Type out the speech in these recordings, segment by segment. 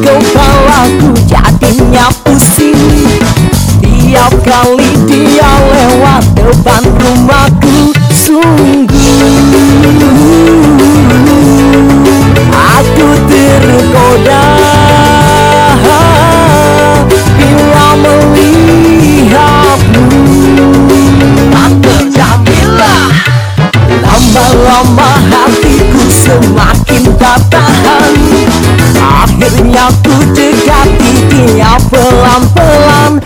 kepalaku jadinya pusing. Tiap kali dia lewat depan rumahku Sungguh aku tergoda. Bila melihatmu Tak terjadilah Lama-lama hati semakin tak tahan Akhirnya ku dekati dia pelan-pelan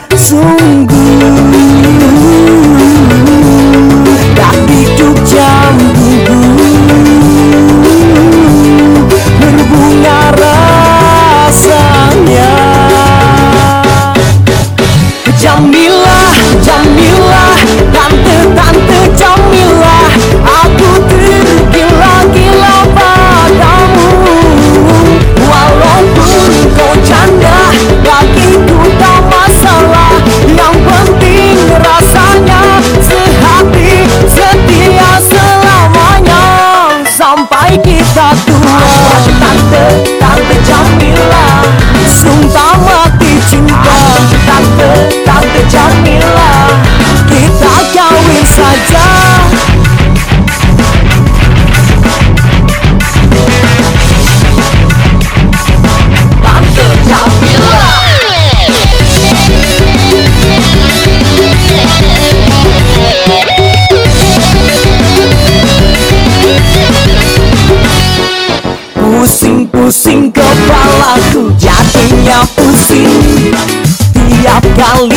Pusing-pusing kepalaku jadinya pusing. Tiap kali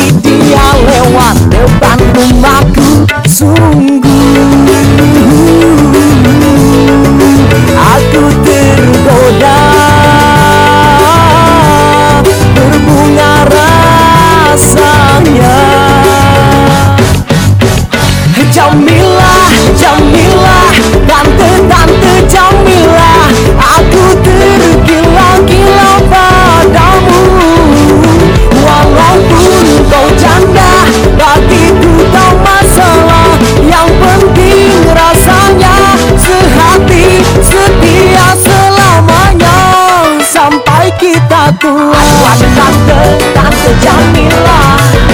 aku Aku akan Tante, Tante Jamila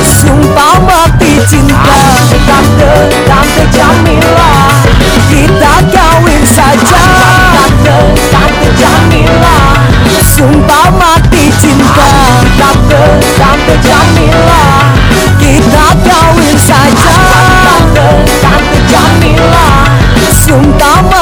Sumpah mati cinta Aku Tante, Tante Jamila Kita kawin saja Tante, Tante Jamila Sumpah mati cinta Aku Tante, Tante Jamila Kita kawin saja Tante, Tante Jamila Sumpah